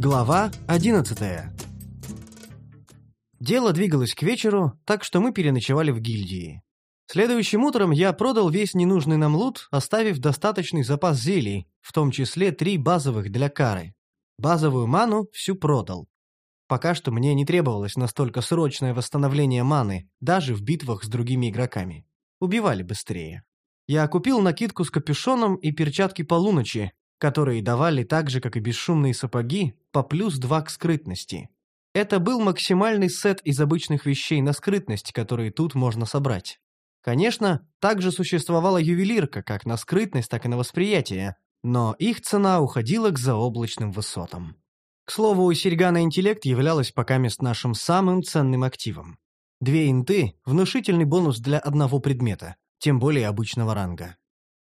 Глава 11 Дело двигалось к вечеру, так что мы переночевали в гильдии. Следующим утром я продал весь ненужный нам лут, оставив достаточный запас зелий, в том числе три базовых для кары. Базовую ману всю продал. Пока что мне не требовалось настолько срочное восстановление маны, даже в битвах с другими игроками. Убивали быстрее. Я купил накидку с капюшоном и перчатки полуночи, которые давали так же, как и бесшумные сапоги, по плюс два к скрытности. Это был максимальный сет из обычных вещей на скрытность, которые тут можно собрать. Конечно, также существовала ювелирка, как на скрытность, так и на восприятие, но их цена уходила к заоблачным высотам. К слову, серьга на интеллект являлась пока мест нашим самым ценным активом. Две инты – внушительный бонус для одного предмета, тем более обычного ранга.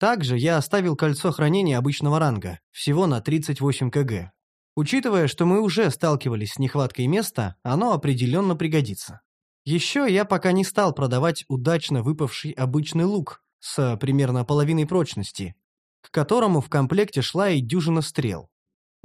Также я оставил кольцо хранения обычного ранга, всего на 38 кг. Учитывая, что мы уже сталкивались с нехваткой места, оно определенно пригодится. Еще я пока не стал продавать удачно выпавший обычный лук с примерно половиной прочности, к которому в комплекте шла и дюжина стрел.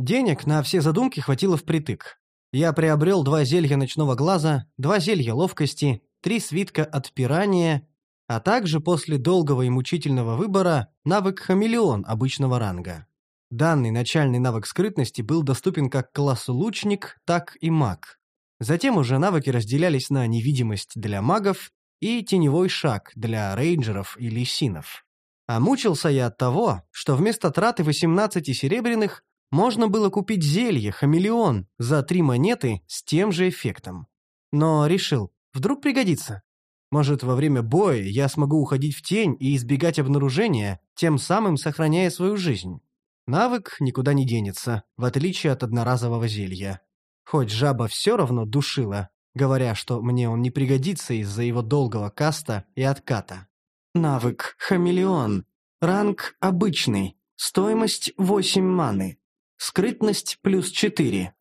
Денег на все задумки хватило впритык. Я приобрел два зелья ночного глаза, два зелья ловкости, три свитка отпирания а также после долгого и мучительного выбора навык «Хамелеон» обычного ранга. Данный начальный навык скрытности был доступен как классу лучник, так и маг. Затем уже навыки разделялись на невидимость для магов и теневой шаг для рейнджеров или синов. А мучился я от того, что вместо траты 18 серебряных можно было купить зелье «Хамелеон» за три монеты с тем же эффектом. Но решил, вдруг пригодится. Может, во время боя я смогу уходить в тень и избегать обнаружения, тем самым сохраняя свою жизнь. Навык никуда не денется, в отличие от одноразового зелья. Хоть жаба все равно душила, говоря, что мне он не пригодится из-за его долгого каста и отката. Навык «Хамелеон». Ранг обычный. Стоимость 8 маны. Скрытность плюс 4.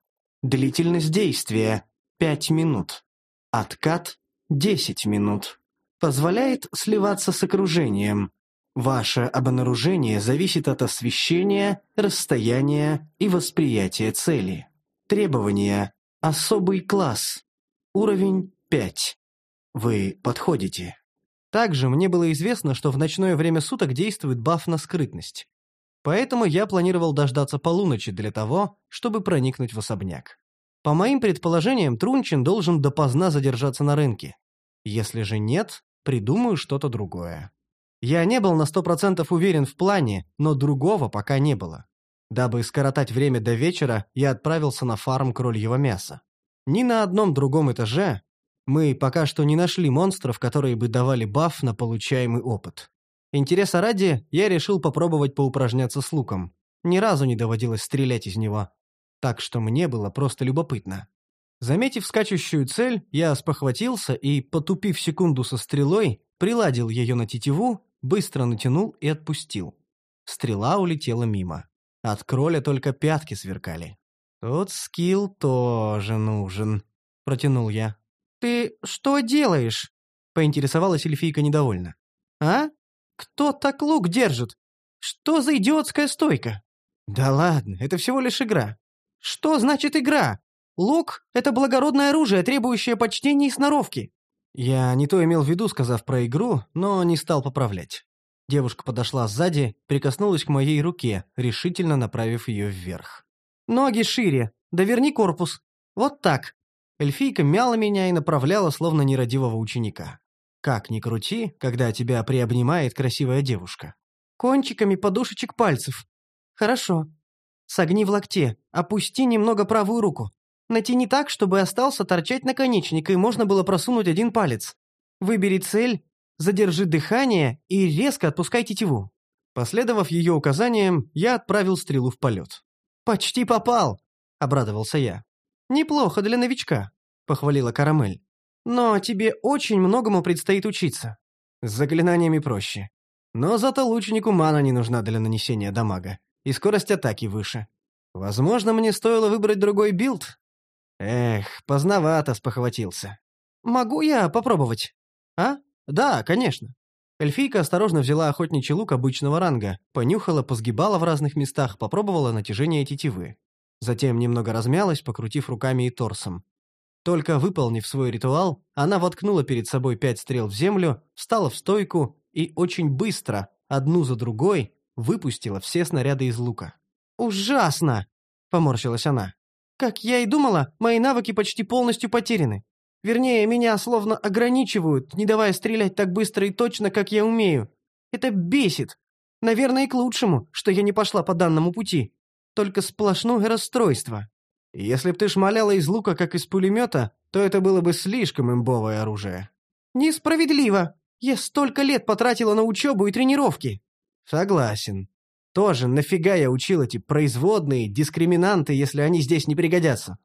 Длительность действия 5 минут. Откат 10 минут. Позволяет сливаться с окружением. Ваше обнаружение зависит от освещения, расстояния и восприятия цели. Требования. Особый класс. Уровень 5. Вы подходите. Также мне было известно, что в ночное время суток действует баф на скрытность. Поэтому я планировал дождаться полуночи для того, чтобы проникнуть в особняк. По моим предположениям, Трунчин должен допоздна задержаться на рынке. Если же нет, придумаю что-то другое. Я не был на сто процентов уверен в плане, но другого пока не было. Дабы скоротать время до вечера, я отправился на фарм крольего мяса. Ни на одном другом этаже мы пока что не нашли монстров, которые бы давали баф на получаемый опыт. Интереса ради, я решил попробовать поупражняться с луком. Ни разу не доводилось стрелять из него так что мне было просто любопытно. Заметив скачущую цель, я спохватился и, потупив секунду со стрелой, приладил ее на тетиву, быстро натянул и отпустил. Стрела улетела мимо. От кроля только пятки сверкали. «Тут скилл тоже нужен», — протянул я. «Ты что делаешь?» — поинтересовалась эльфийка недовольно. «А? Кто так лук держит? Что за идиотская стойка?» «Да ладно, это всего лишь игра. Что значит игра? Лук — это благородное оружие, требующее почтения и сноровки. Я не то имел в виду, сказав про игру, но не стал поправлять. Девушка подошла сзади, прикоснулась к моей руке, решительно направив ее вверх. «Ноги шире, доверни корпус. Вот так». Эльфийка мяла меня и направляла, словно нерадивого ученика. Как ни крути, когда тебя приобнимает красивая девушка. «Кончиками подушечек пальцев. Хорошо. Согни в локте, опусти немного правую руку. Натяни так, чтобы остался торчать наконечник, и можно было просунуть один палец. Выбери цель, задержи дыхание и резко отпускай тетиву». Последовав ее указаниям, я отправил стрелу в полет. «Почти попал!» — обрадовался я. «Неплохо для новичка», — похвалила Карамель. «Но тебе очень многому предстоит учиться. С заклинаниями проще. Но зато лучнику мана не нужна для нанесения дамага и скорость атаки выше. Возможно, мне стоило выбрать другой билд? Эх, поздновато спохватился. Могу я попробовать? А? Да, конечно. Эльфийка осторожно взяла охотничий лук обычного ранга, понюхала, позгибала в разных местах, попробовала натяжение тетивы. Затем немного размялась, покрутив руками и торсом. Только выполнив свой ритуал, она воткнула перед собой пять стрел в землю, встала в стойку и очень быстро, одну за другой, выпустила все снаряды из лука. «Ужасно!» — поморщилась она. «Как я и думала, мои навыки почти полностью потеряны. Вернее, меня словно ограничивают, не давая стрелять так быстро и точно, как я умею. Это бесит. Наверное, и к лучшему, что я не пошла по данному пути. Только сплошное расстройство. Если б ты шмаляла из лука, как из пулемета, то это было бы слишком имбовое оружие. Несправедливо. Я столько лет потратила на учебу и тренировки. Согласен. Тоже нафига я учил эти производные, дискриминанты, если они здесь не пригодятся?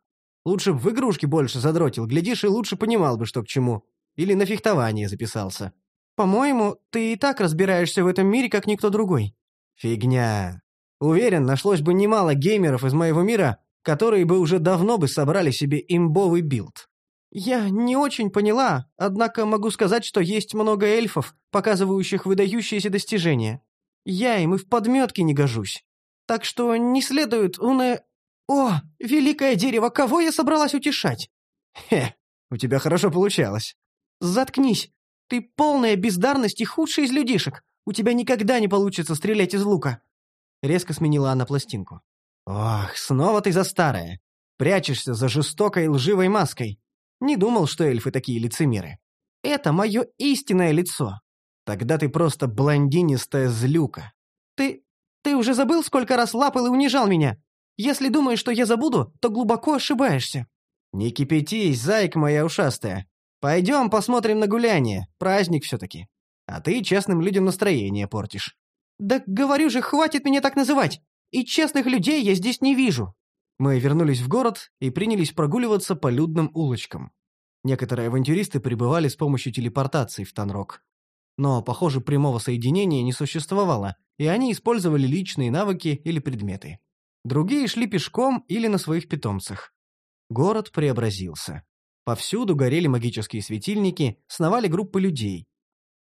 Лучше б в игрушки больше задротил, глядишь, и лучше понимал бы, что к чему. Или на фехтование записался. По-моему, ты и так разбираешься в этом мире, как никто другой. Фигня. Уверен, нашлось бы немало геймеров из моего мира, которые бы уже давно бы собрали себе имбовый билд. Я не очень поняла, однако могу сказать, что есть много эльфов, показывающих выдающиеся достижения. Я им и в подметке не гожусь. Так что не следует уне... О, великое дерево, кого я собралась утешать? Хе, у тебя хорошо получалось. Заткнись. Ты полная бездарность и худший из людишек. У тебя никогда не получится стрелять из лука. Резко сменила она пластинку. Ох, снова ты за старое. Прячешься за жестокой лживой маской. Не думал, что эльфы такие лицемеры. Это мое истинное лицо. Тогда ты просто блондинистая злюка. Ты... ты уже забыл, сколько раз лапал и унижал меня? Если думаешь, что я забуду, то глубоко ошибаешься. Не кипятись, зайка моя ушастая. Пойдем посмотрим на гуляние, праздник все-таки. А ты честным людям настроение портишь. Да говорю же, хватит меня так называть. И честных людей я здесь не вижу. Мы вернулись в город и принялись прогуливаться по людным улочкам. Некоторые авантюристы прибывали с помощью телепортации в Танрок. Но, похоже, прямого соединения не существовало, и они использовали личные навыки или предметы. Другие шли пешком или на своих питомцах. Город преобразился. Повсюду горели магические светильники, сновали группы людей.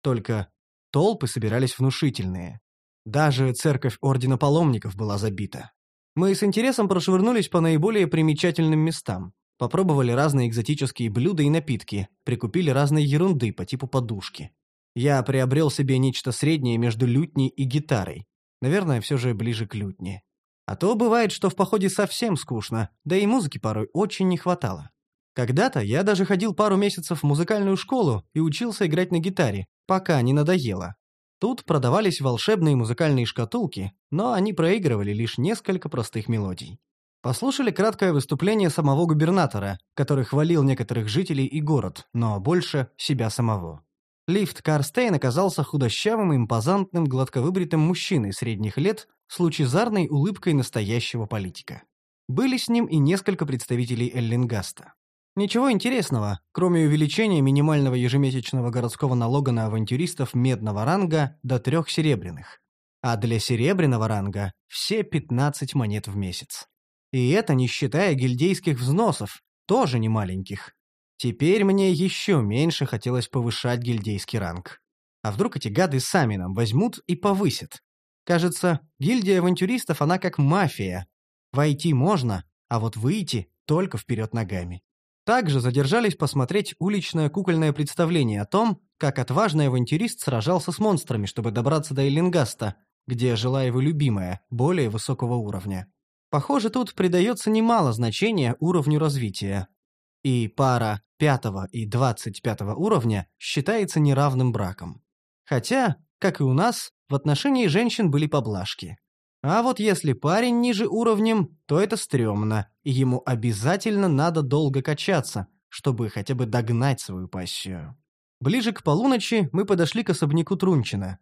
Только толпы собирались внушительные. Даже церковь Ордена Паломников была забита. Мы с интересом прошвырнулись по наиболее примечательным местам. Попробовали разные экзотические блюда и напитки, прикупили разные ерунды по типу подушки. Я приобрел себе нечто среднее между лютней и гитарой. Наверное, все же ближе к лютне. А то бывает, что в походе совсем скучно, да и музыки порой очень не хватало. Когда-то я даже ходил пару месяцев в музыкальную школу и учился играть на гитаре, пока не надоело. Тут продавались волшебные музыкальные шкатулки, но они проигрывали лишь несколько простых мелодий. Послушали краткое выступление самого губернатора, который хвалил некоторых жителей и город, но больше себя самого. Лифт Карстейн оказался худощавым импозантным гладковыбритым мужчиной средних лет с лучезарной улыбкой настоящего политика. Были с ним и несколько представителей Эллингаста. Ничего интересного, кроме увеличения минимального ежемесячного городского налога на авантюристов медного ранга до трех серебряных. А для серебряного ранга все 15 монет в месяц. И это не считая гильдейских взносов, тоже не маленьких. Теперь мне еще меньше хотелось повышать гильдейский ранг. А вдруг эти гады сами нам возьмут и повысят? Кажется, гильдия авантюристов, она как мафия. Войти можно, а вот выйти только вперед ногами. Также задержались посмотреть уличное кукольное представление о том, как отважный авантюрист сражался с монстрами, чтобы добраться до Эллингаста, где жила его любимая, более высокого уровня. Похоже, тут придается немало значения уровню развития. И пара пятого и двадцать пятого уровня считается неравным браком. Хотя, как и у нас, в отношении женщин были поблажки. А вот если парень ниже уровнем, то это стрёмно, и ему обязательно надо долго качаться, чтобы хотя бы догнать свою пассию. Ближе к полуночи мы подошли к особняку Трунчина.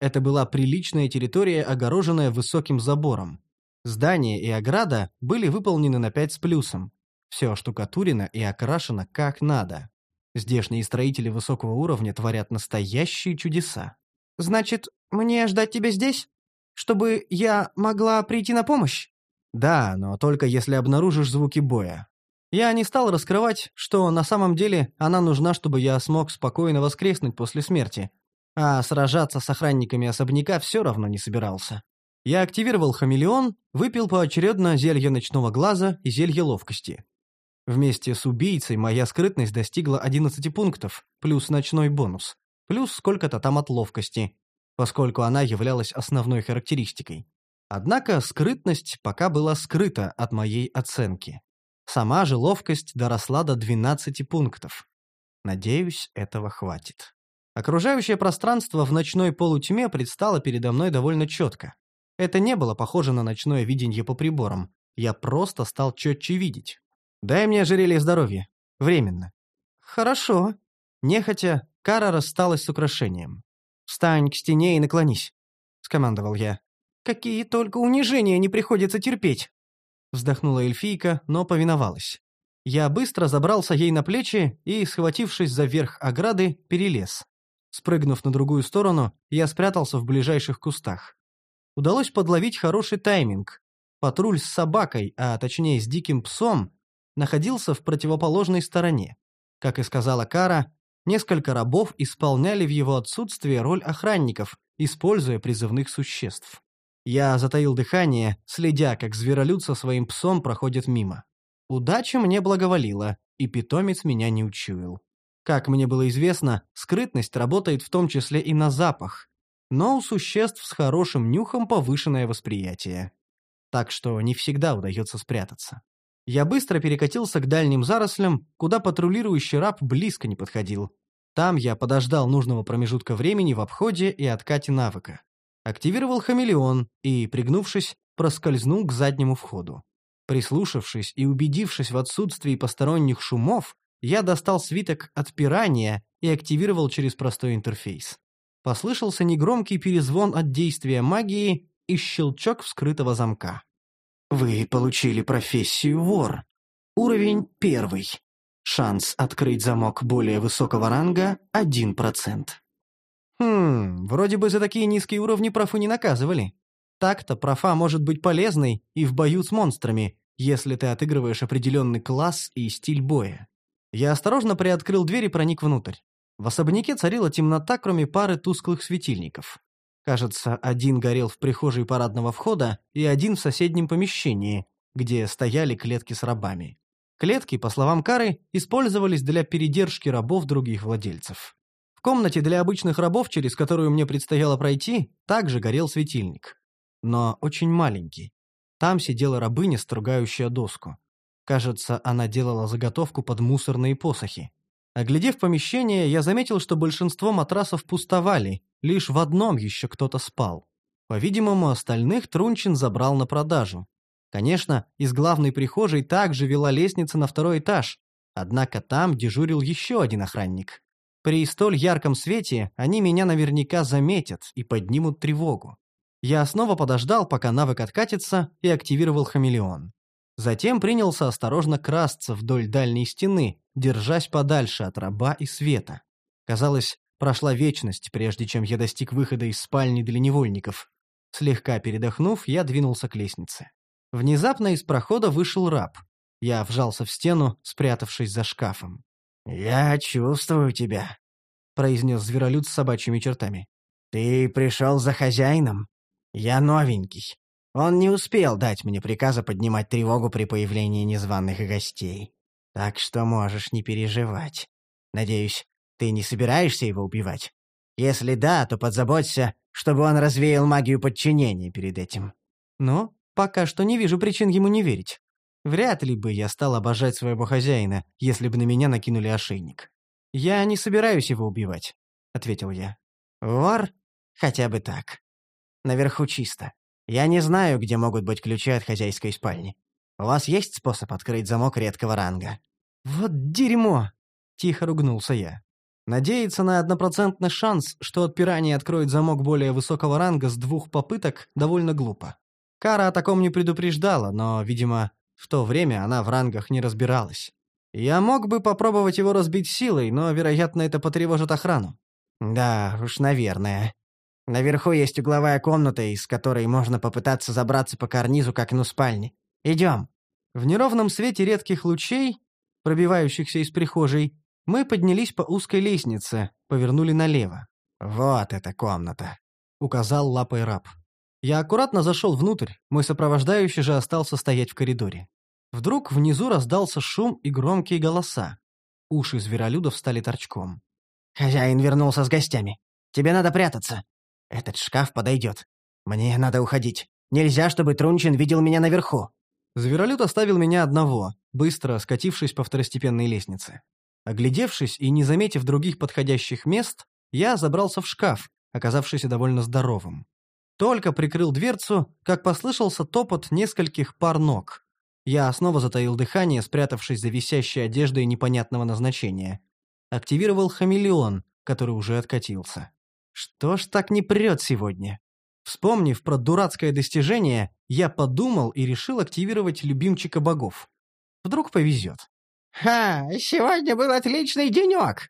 Это была приличная территория, огороженная высоким забором. Здание и ограда были выполнены на пять с плюсом. Все штукатурено и окрашено как надо. Здешние строители высокого уровня творят настоящие чудеса. «Значит, мне ждать тебя здесь? Чтобы я могла прийти на помощь?» «Да, но только если обнаружишь звуки боя. Я не стал раскрывать, что на самом деле она нужна, чтобы я смог спокойно воскреснуть после смерти, а сражаться с охранниками особняка все равно не собирался. Я активировал хамелеон, выпил поочередно зелье ночного глаза и зелье ловкости. Вместе с убийцей моя скрытность достигла 11 пунктов, плюс ночной бонус, плюс сколько-то там от ловкости, поскольку она являлась основной характеристикой. Однако скрытность пока была скрыта от моей оценки. Сама же ловкость доросла до 12 пунктов. Надеюсь, этого хватит. Окружающее пространство в ночной полутьме предстало передо мной довольно четко. Это не было похоже на ночное видение по приборам. Я просто стал четче видеть. «Дай мне ожерелье здоровья. Временно». «Хорошо». Нехотя, Кара рассталась с украшением. «Встань к стене и наклонись», — скомандовал я. «Какие только унижения не приходится терпеть!» Вздохнула эльфийка, но повиновалась. Я быстро забрался ей на плечи и, схватившись за верх ограды, перелез. Спрыгнув на другую сторону, я спрятался в ближайших кустах. Удалось подловить хороший тайминг. Патруль с собакой, а точнее с диким псом, находился в противоположной стороне. Как и сказала Кара, несколько рабов исполняли в его отсутствие роль охранников, используя призывных существ. Я затаил дыхание, следя, как зверолюд со своим псом проходит мимо. Удача мне благоволила, и питомец меня не учуял. Как мне было известно, скрытность работает в том числе и на запах, но у существ с хорошим нюхом повышенное восприятие. Так что не всегда удается спрятаться. Я быстро перекатился к дальним зарослям, куда патрулирующий раб близко не подходил. Там я подождал нужного промежутка времени в обходе и откате навыка. Активировал хамелеон и, пригнувшись, проскользнул к заднему входу. Прислушавшись и убедившись в отсутствии посторонних шумов, я достал свиток отпирания и активировал через простой интерфейс. Послышался негромкий перезвон от действия магии и щелчок вскрытого замка. «Вы получили профессию вор. Уровень первый. Шанс открыть замок более высокого ранга – 1%. Хм, вроде бы за такие низкие уровни профу не наказывали. Так-то профа может быть полезной и в бою с монстрами, если ты отыгрываешь определенный класс и стиль боя. Я осторожно приоткрыл дверь и проник внутрь. В особняке царила темнота, кроме пары тусклых светильников. Кажется, один горел в прихожей парадного входа и один в соседнем помещении, где стояли клетки с рабами. Клетки, по словам Кары, использовались для передержки рабов других владельцев. В комнате для обычных рабов, через которую мне предстояло пройти, также горел светильник. Но очень маленький. Там сидела рабыня, стругающая доску. Кажется, она делала заготовку под мусорные посохи. Оглядев помещение, я заметил, что большинство матрасов пустовали, лишь в одном еще кто-то спал. По-видимому, остальных Трунчин забрал на продажу. Конечно, из главной прихожей также вела лестница на второй этаж, однако там дежурил еще один охранник. При столь ярком свете они меня наверняка заметят и поднимут тревогу. Я снова подождал, пока навык откатится, и активировал хамелеон. Затем принялся осторожно красться вдоль дальней стены, держась подальше от раба и света. Казалось, прошла вечность, прежде чем я достиг выхода из спальни для невольников. Слегка передохнув, я двинулся к лестнице. Внезапно из прохода вышел раб. Я вжался в стену, спрятавшись за шкафом. «Я чувствую тебя», — произнес зверолюд с собачьими чертами. «Ты пришел за хозяином? Я новенький. Он не успел дать мне приказа поднимать тревогу при появлении незваных гостей. Так что можешь не переживать. Надеюсь, ты не собираешься его убивать? Если да, то подзаботься, чтобы он развеял магию подчинения перед этим». «Но пока что не вижу причин ему не верить. Вряд ли бы я стал обожать своего хозяина, если бы на меня накинули ошейник. «Я не собираюсь его убивать», — ответил я. «Вор? Хотя бы так. Наверху чисто. Я не знаю, где могут быть ключи от хозяйской спальни. У вас есть способ открыть замок редкого ранга?» «Вот дерьмо!» — тихо ругнулся я. Надеяться на однопроцентный шанс, что отпирание откроет замок более высокого ранга с двух попыток, довольно глупо. Кара о таком не предупреждала, но, видимо, в то время она в рангах не разбиралась. Я мог бы попробовать его разбить силой, но, вероятно, это потревожит охрану. Да, уж, наверное. Наверху есть угловая комната, из которой можно попытаться забраться по карнизу к окну спальни. Идем. В неровном свете редких лучей, пробивающихся из прихожей, мы поднялись по узкой лестнице, повернули налево. «Вот эта комната», — указал лапой раб. Я аккуратно зашел внутрь, мой сопровождающий же остался стоять в коридоре. Вдруг внизу раздался шум и громкие голоса. Уши зверолюдов стали торчком. «Хозяин вернулся с гостями. Тебе надо прятаться. Этот шкаф подойдет. Мне надо уходить. Нельзя, чтобы Трунчин видел меня наверху». Зверолюд оставил меня одного, быстро скатившись по второстепенной лестнице. Оглядевшись и не заметив других подходящих мест, я забрался в шкаф, оказавшийся довольно здоровым. Только прикрыл дверцу, как послышался топот нескольких пар ног. Я снова затаил дыхание, спрятавшись за висящей одеждой непонятного назначения. Активировал хамелеон, который уже откатился. Что ж так не прет сегодня? Вспомнив про дурацкое достижение, я подумал и решил активировать любимчика богов. Вдруг повезет. «Ха, сегодня был отличный денек.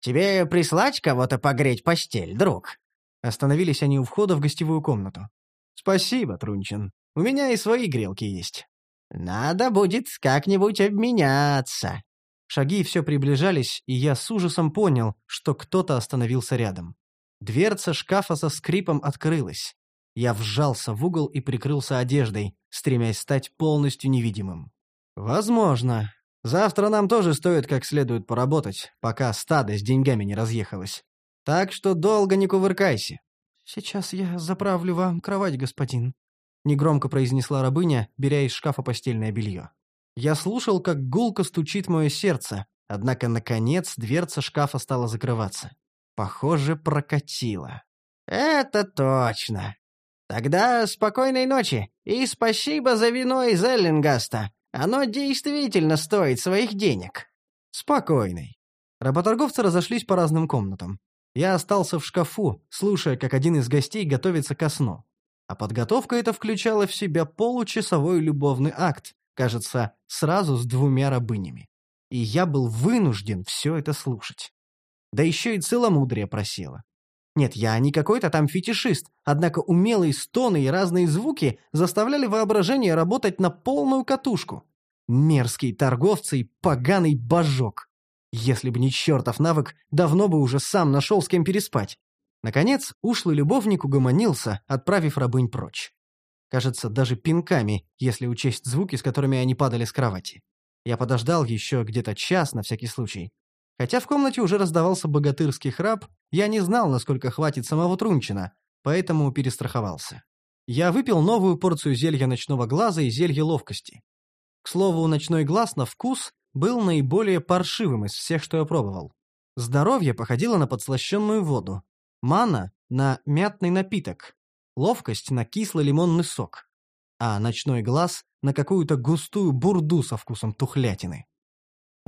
Тебе прислать кого-то погреть постель, друг?» Остановились они у входа в гостевую комнату. «Спасибо, Трунчин. У меня и свои грелки есть». «Надо будет как-нибудь обменяться». Шаги все приближались, и я с ужасом понял, что кто-то остановился рядом. Дверца шкафа со скрипом открылась. Я вжался в угол и прикрылся одеждой, стремясь стать полностью невидимым. «Возможно. Завтра нам тоже стоит как следует поработать, пока стадо с деньгами не разъехалось. Так что долго не кувыркайся». «Сейчас я заправлю вам кровать, господин», — негромко произнесла рабыня, беря из шкафа постельное белье. Я слушал, как гулко стучит мое сердце, однако, наконец, дверца шкафа стала закрываться. Похоже, прокатило. «Это точно. Тогда спокойной ночи и спасибо за вино из Эллингаста. Оно действительно стоит своих денег». «Спокойной». Работорговцы разошлись по разным комнатам. Я остался в шкафу, слушая, как один из гостей готовится ко сну. А подготовка эта включала в себя получасовой любовный акт, кажется, сразу с двумя рабынями. И я был вынужден все это слушать. Да еще и целомудрие просело. Нет, я не какой-то там фетишист, однако умелые стоны и разные звуки заставляли воображение работать на полную катушку. Мерзкие торговцы и поганый божок. Если бы не чертов навык, давно бы уже сам нашел с кем переспать. Наконец, ушлый любовник угомонился, отправив рабынь прочь. Кажется, даже пинками, если учесть звуки, с которыми они падали с кровати. Я подождал еще где-то час на всякий случай. Хотя в комнате уже раздавался богатырский храп, я не знал, насколько хватит самого Трунчина, поэтому перестраховался. Я выпил новую порцию зелья ночного глаза и зелья ловкости. К слову, ночной глаз на вкус был наиболее паршивым из всех, что я пробовал. Здоровье походило на подслащенную воду, мана — на мятный напиток, ловкость на кислый лимонный сок, а ночной глаз на какую-то густую бурду со вкусом тухлятины.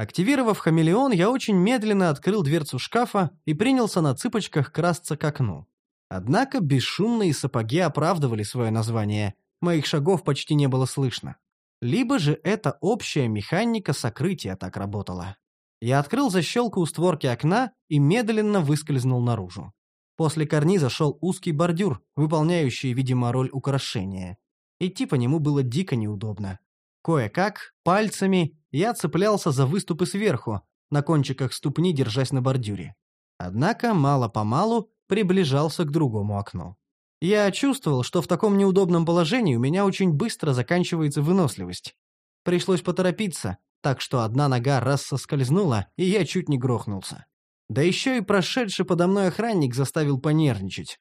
Активировав хамелеон, я очень медленно открыл дверцу шкафа и принялся на цыпочках красться к окну. Однако бесшумные сапоги оправдывали свое название, моих шагов почти не было слышно. Либо же эта общая механика сокрытия так работала. Я открыл защелку у створки окна и медленно выскользнул наружу. После карниза шел узкий бордюр, выполняющий, видимо, роль украшения. Идти по нему было дико неудобно. Кое-как, пальцами, я цеплялся за выступы сверху, на кончиках ступни держась на бордюре. Однако, мало-помалу, приближался к другому окну. Я чувствовал, что в таком неудобном положении у меня очень быстро заканчивается выносливость. Пришлось поторопиться, так что одна нога раз соскользнула, и я чуть не грохнулся. Да еще и прошедший подо мной охранник заставил понервничать.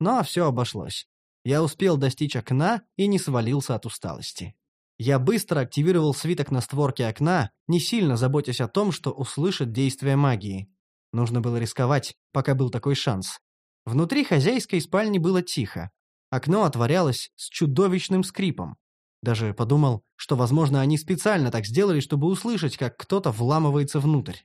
Но все обошлось. Я успел достичь окна и не свалился от усталости. Я быстро активировал свиток на створке окна, не сильно заботясь о том, что услышит действие магии. Нужно было рисковать, пока был такой шанс. Внутри хозяйской спальни было тихо. Окно отворялось с чудовищным скрипом. Даже подумал, что, возможно, они специально так сделали, чтобы услышать, как кто-то вламывается внутрь.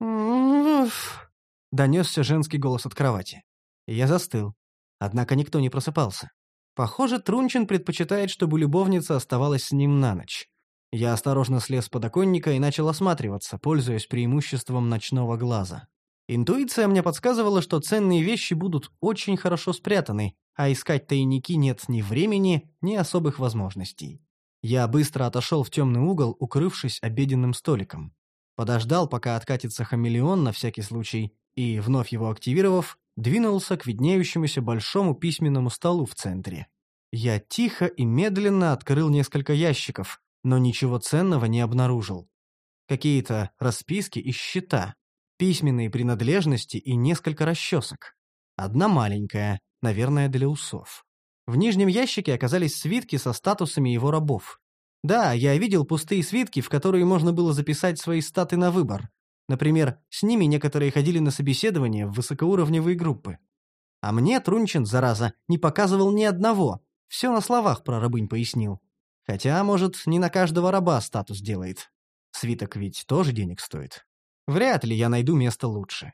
«Уф!» — донесся женский голос от кровати. Я застыл. Однако никто не просыпался. Похоже, Трунчин предпочитает, чтобы любовница оставалась с ним на ночь. Я осторожно слез с подоконника и начал осматриваться, пользуясь преимуществом ночного глаза. Интуиция мне подсказывала, что ценные вещи будут очень хорошо спрятаны, а искать тайники нет ни времени, ни особых возможностей. Я быстро отошел в темный угол, укрывшись обеденным столиком. Подождал, пока откатится хамелеон на всякий случай, и, вновь его активировав, двинулся к виднеющемуся большому письменному столу в центре. Я тихо и медленно открыл несколько ящиков, но ничего ценного не обнаружил. Какие-то расписки и счета, письменные принадлежности и несколько расчесок. Одна маленькая, наверное, для усов. В нижнем ящике оказались свитки со статусами его рабов. Да, я видел пустые свитки, в которые можно было записать свои статы на выбор. Например, с ними некоторые ходили на собеседование в высокоуровневые группы. А мне Трунчин, зараза, не показывал ни одного. Все на словах про рабынь пояснил. Хотя, может, не на каждого раба статус делает. Свиток ведь тоже денег стоит. Вряд ли я найду место лучше.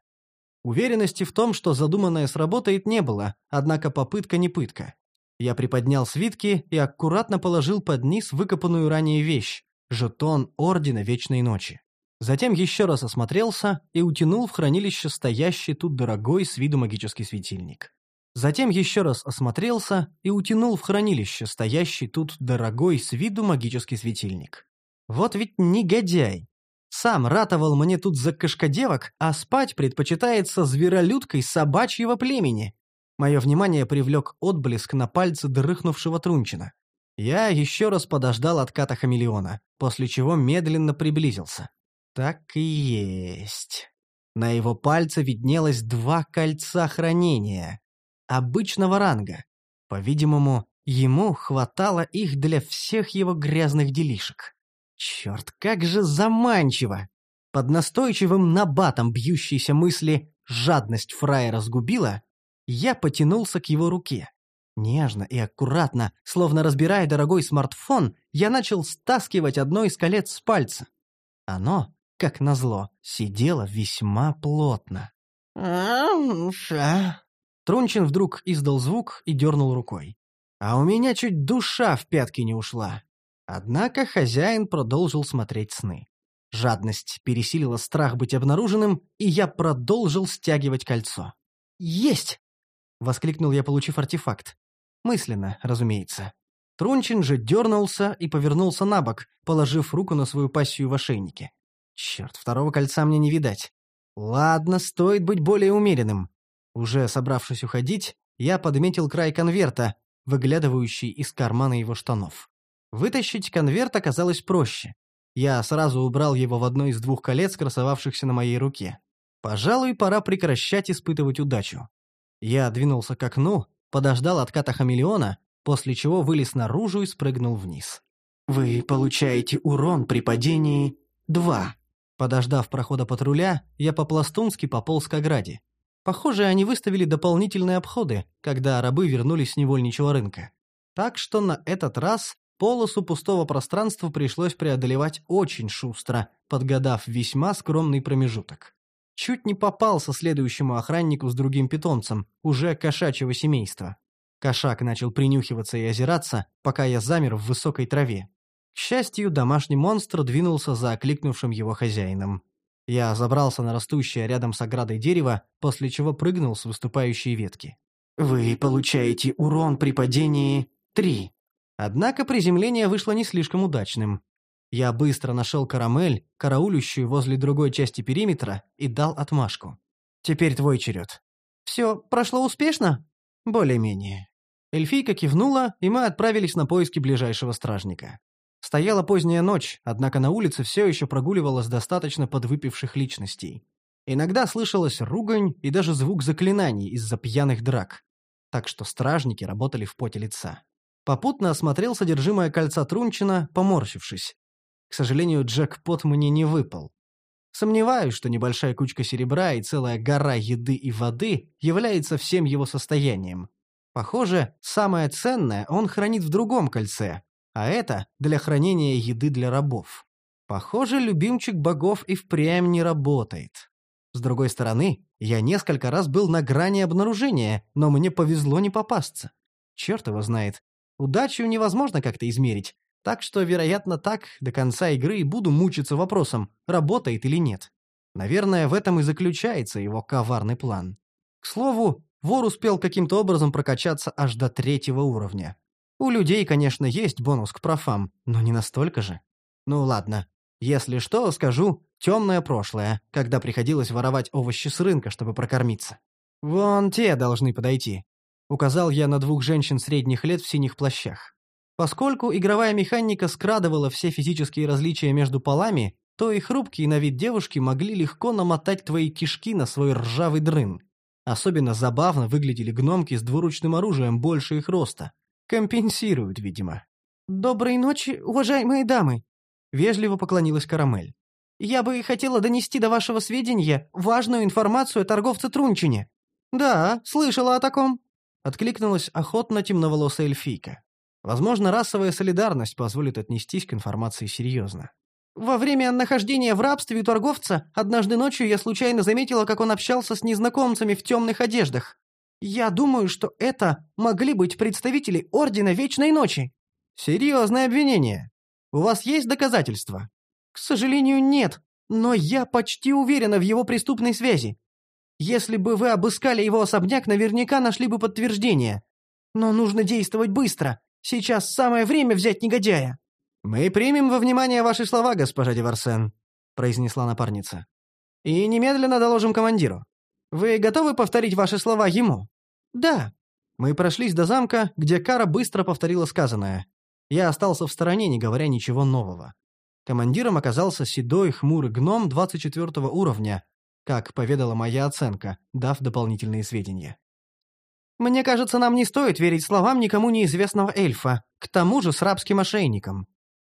Уверенности в том, что задуманное сработает, не было, однако попытка не пытка. Я приподнял свитки и аккуратно положил под низ выкопанную ранее вещь — жетон Ордена Вечной Ночи. Затем еще раз осмотрелся и утянул в хранилище стоящий тут дорогой с виду магический светильник. Затем еще раз осмотрелся и утянул в хранилище стоящий тут дорогой с виду магический светильник. Вот ведь негодяй! Сам ратовал мне тут за кошкодевок, а спать предпочитает со зверолюдкой собачьего племени. Мое внимание привлек отблеск на пальце дрыхнувшего Трунчина. Я еще раз подождал отката хамелеона, после чего медленно приблизился. Так и есть. На его пальце виднелось два кольца хранения. Обычного ранга. По-видимому, ему хватало их для всех его грязных делишек. Черт, как же заманчиво! Под настойчивым набатом бьющейся мысли «жадность фраера сгубила», я потянулся к его руке. Нежно и аккуратно, словно разбирая дорогой смартфон, я начал стаскивать одно из колец с пальца. Оно, как назло, сидела весьма плотно. «Амша!» Трунчин вдруг издал звук и дернул рукой. А у меня чуть душа в пятки не ушла. Однако хозяин продолжил смотреть сны. Жадность пересилила страх быть обнаруженным, и я продолжил стягивать кольцо. «Есть!» — воскликнул я, получив артефакт. Мысленно, разумеется. Трунчин же дернулся и повернулся на бок, положив руку на свою пассию в ошейнике. Черт, второго кольца мне не видать. Ладно, стоит быть более умеренным. Уже собравшись уходить, я подметил край конверта, выглядывающий из кармана его штанов. Вытащить конверт оказалось проще. Я сразу убрал его в одно из двух колец, красовавшихся на моей руке. Пожалуй, пора прекращать испытывать удачу. Я двинулся к окну, подождал отката хамелеона, после чего вылез наружу и спрыгнул вниз. «Вы получаете урон при падении два. Подождав прохода патруля, я по-пластунски пополз к ограде. Похоже, они выставили дополнительные обходы, когда рабы вернулись с невольничего рынка. Так что на этот раз полосу пустого пространства пришлось преодолевать очень шустро, подгадав весьма скромный промежуток. Чуть не попался следующему охраннику с другим питомцем, уже кошачьего семейства. Кошак начал принюхиваться и озираться, пока я замер в высокой траве. К счастью, домашний монстр двинулся за окликнувшим его хозяином. Я забрался на растущее рядом с оградой дерево, после чего прыгнул с выступающей ветки. «Вы получаете урон при падении три». Однако приземление вышло не слишком удачным. Я быстро нашел карамель, караулющую возле другой части периметра, и дал отмашку. «Теперь твой черед». «Все прошло успешно?» «Более-менее». Эльфийка кивнула, и мы отправились на поиски ближайшего стражника. Стояла поздняя ночь, однако на улице все еще прогуливалось достаточно подвыпивших личностей. Иногда слышалась ругань и даже звук заклинаний из-за пьяных драк. Так что стражники работали в поте лица. Попутно осмотрел содержимое кольца Трунчина, поморщившись. К сожалению, джекпот мне не выпал. Сомневаюсь, что небольшая кучка серебра и целая гора еды и воды является всем его состоянием. Похоже, самое ценное он хранит в другом кольце, а это для хранения еды для рабов. Похоже, любимчик богов и впрямь не работает. С другой стороны, я несколько раз был на грани обнаружения, но мне повезло не попасться. Черт его знает. Удачу невозможно как-то измерить, так что, вероятно, так до конца игры и буду мучиться вопросом, работает или нет. Наверное, в этом и заключается его коварный план. К слову, вор успел каким-то образом прокачаться аж до третьего уровня. У людей, конечно, есть бонус к профам, но не настолько же. Ну ладно. Если что, скажу, темное прошлое, когда приходилось воровать овощи с рынка, чтобы прокормиться. Вон те должны подойти. Указал я на двух женщин средних лет в синих плащах. Поскольку игровая механика скрадывала все физические различия между полами, то и хрупкие на вид девушки могли легко намотать твои кишки на свой ржавый дрын. Особенно забавно выглядели гномки с двуручным оружием больше их роста. Компенсируют, видимо. «Доброй ночи, уважаемые дамы!» Вежливо поклонилась Карамель. «Я бы хотела донести до вашего сведения важную информацию о торговце Трунчине». «Да, слышала о таком», — откликнулась охотно темноволосая эльфийка. Возможно, расовая солидарность позволит отнестись к информации серьезно. Во время нахождения в рабстве у торговца однажды ночью я случайно заметила, как он общался с незнакомцами в темных одеждах. Я думаю, что это могли быть представители Ордена Вечной Ночи. Серьезное обвинение. У вас есть доказательства? К сожалению, нет, но я почти уверена в его преступной связи. Если бы вы обыскали его особняк, наверняка нашли бы подтверждение. Но нужно действовать быстро. Сейчас самое время взять негодяя. «Мы примем во внимание ваши слова, госпожа Деварсен», — произнесла напарница. «И немедленно доложим командиру. Вы готовы повторить ваши слова ему?» «Да». Мы прошлись до замка, где Кара быстро повторила сказанное. Я остался в стороне, не говоря ничего нового. Командиром оказался седой, хмурый гном 24 уровня, как поведала моя оценка, дав дополнительные сведения. «Мне кажется, нам не стоит верить словам никому неизвестного эльфа, к тому же с рабским ошейником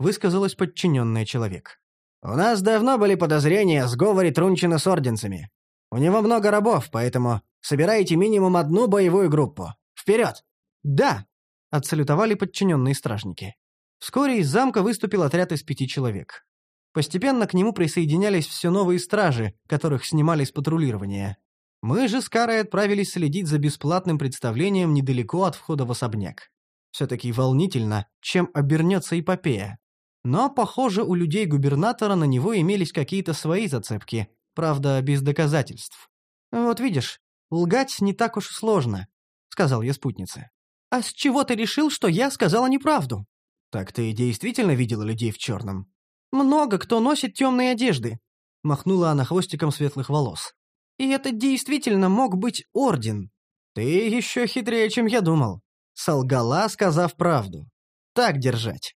высказалась подчиненная человек. «У нас давно были подозрения о сговоре Трунчина с орденцами. У него много рабов, поэтому собирайте минимум одну боевую группу. Вперед!» «Да!» — отсалютовали подчиненные стражники. Вскоре из замка выступил отряд из пяти человек. Постепенно к нему присоединялись все новые стражи, которых снимали с патрулирования. Мы же с Карой отправились следить за бесплатным представлением недалеко от входа в особняк. Все-таки волнительно, чем обернется эпопея. Но, похоже, у людей губернатора на него имелись какие-то свои зацепки, правда, без доказательств. «Вот видишь, лгать не так уж сложно», — сказал я спутнице. «А с чего ты решил, что я сказала неправду?» «Так ты действительно видела людей в черном?» «Много кто носит темные одежды», — махнула она хвостиком светлых волос. «И это действительно мог быть орден». «Ты еще хитрее, чем я думал», — солгала, сказав правду. «Так держать».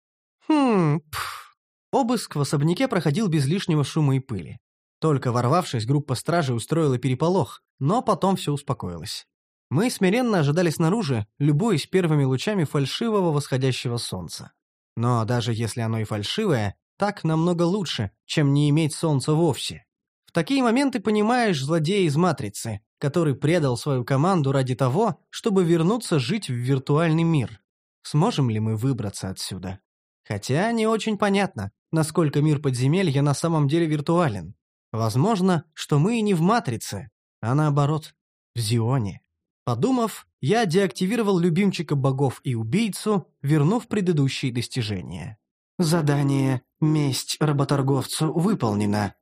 Хм, пф. Обыск в особняке проходил без лишнего шума и пыли. Только ворвавшись, группа стражи устроила переполох, но потом все успокоилось. Мы смиренно ожидали снаружи, любуясь первыми лучами фальшивого восходящего солнца. Но даже если оно и фальшивое, так намного лучше, чем не иметь солнца вовсе. В такие моменты понимаешь злодея из «Матрицы», который предал свою команду ради того, чтобы вернуться жить в виртуальный мир. Сможем ли мы выбраться отсюда? Хотя не очень понятно, насколько мир подземелья на самом деле виртуален. Возможно, что мы и не в Матрице, а наоборот, в Зионе. Подумав, я деактивировал любимчика богов и убийцу, вернув предыдущие достижения. Задание «Месть работорговцу» выполнено.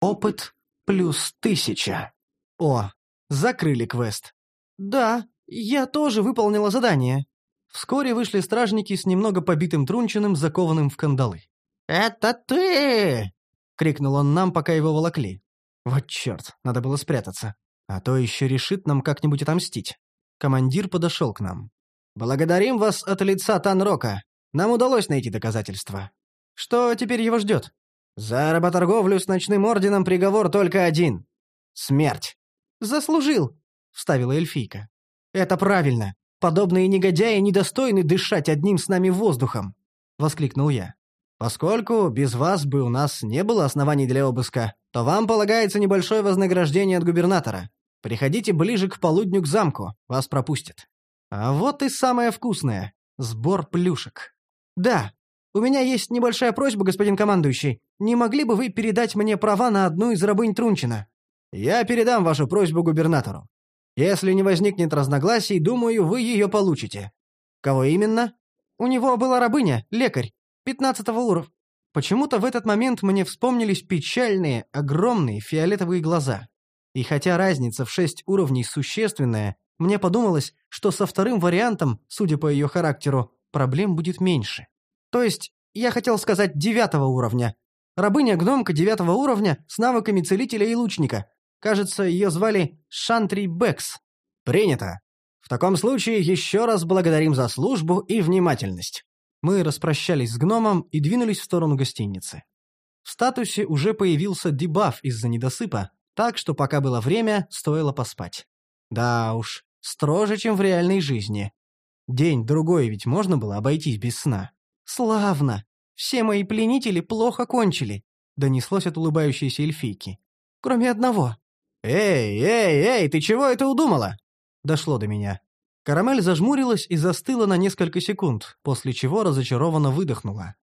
Опыт плюс тысяча. О, закрыли квест. Да, я тоже выполнила задание. Вскоре вышли стражники с немного побитым Трунчиным, закованным в кандалы. «Это ты!» — крикнул он нам, пока его волокли. Вот черт, надо было спрятаться. А то еще решит нам как-нибудь отомстить. Командир подошел к нам. «Благодарим вас от лица Танрока. Нам удалось найти доказательства. Что теперь его ждет?» «За работорговлю с ночным орденом приговор только один. Смерть». «Заслужил», — вставила эльфийка. «Это правильно. Подобные негодяи недостойны дышать одним с нами воздухом!» — воскликнул я. «Поскольку без вас бы у нас не было оснований для обыска, то вам полагается небольшое вознаграждение от губернатора. Приходите ближе к полудню к замку, вас пропустят. А вот и самое вкусное — сбор плюшек. Да, у меня есть небольшая просьба, господин командующий. Не могли бы вы передать мне права на одну из рабынь Трунчина?» «Я передам вашу просьбу губернатору. Если не возникнет разногласий, думаю, вы ее получите. Кого именно? У него была рабыня, лекарь, пятнадцатого уровня. Почему-то в этот момент мне вспомнились печальные, огромные фиолетовые глаза. И хотя разница в шесть уровней существенная, мне подумалось, что со вторым вариантом, судя по ее характеру, проблем будет меньше. То есть, я хотел сказать девятого уровня. Рабыня-гномка девятого уровня с навыками целителя и лучника, Кажется, ее звали Шантри Бэкс. Принято. таком случае еще раз благодарим за службу и внимательность». Мы распрощались с гномом и двинулись в сторону гостиницы. В статусе уже появился дебаф из-за недосыпа, так что пока было время, стоило поспать. Да уж, строже, чем в реальной жизни. День-другой ведь можно было обойтись без сна. «Славно! Все мои пленители плохо кончили», — донеслось от улыбающейся эльфийки. «Кроме одного». «Эй, эй, эй, ты чего это удумала?» Дошло до меня. Карамель зажмурилась и застыла на несколько секунд, после чего разочарованно выдохнула.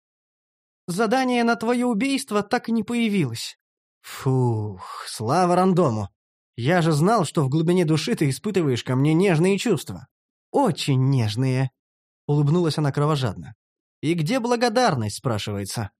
«Задание на твое убийство так и не появилось». «Фух, слава рандому. Я же знал, что в глубине души ты испытываешь ко мне нежные чувства». «Очень нежные», — улыбнулась она кровожадно. «И где благодарность?» — спрашивается.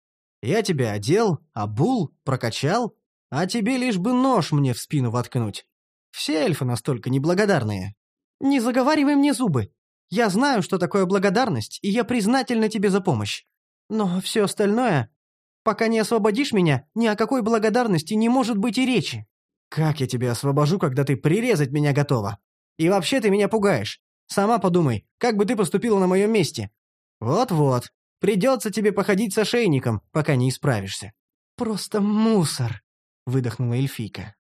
«Я тебя одел, обул, прокачал, а тебе лишь бы нож мне в спину воткнуть. Все эльфы настолько неблагодарные». «Не заговаривай мне зубы. Я знаю, что такое благодарность, и я признательна тебе за помощь. Но все остальное... Пока не освободишь меня, ни о какой благодарности не может быть и речи». «Как я тебя освобожу, когда ты прирезать меня готова? И вообще ты меня пугаешь. Сама подумай, как бы ты поступила на моем месте?» «Вот-вот. Придется тебе походить с ошейником, пока не исправишься». «Просто мусор», — выдохнула эльфийка.